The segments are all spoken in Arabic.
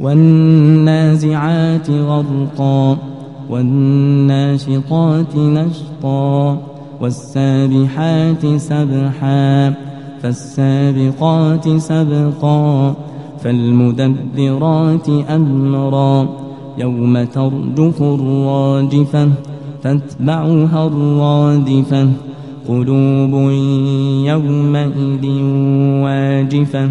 والنازعات غرقا والناشطات نشطا والسابحات سبحا فالسابقات سبقا فالمدبرات أمرا. يوم ترجف الراجفة تتبعها الرادفة. قلوب يومئذ واجفة.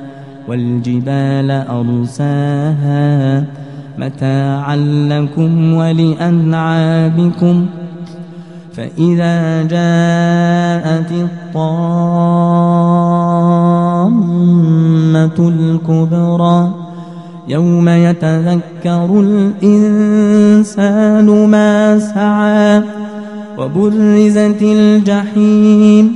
والجبال أرساها متاعا لكم ولأنعامكم فإذا جاءت الطامة الكبرى يوم يتذكر الإنسان ما سعى وبرزت الجحيم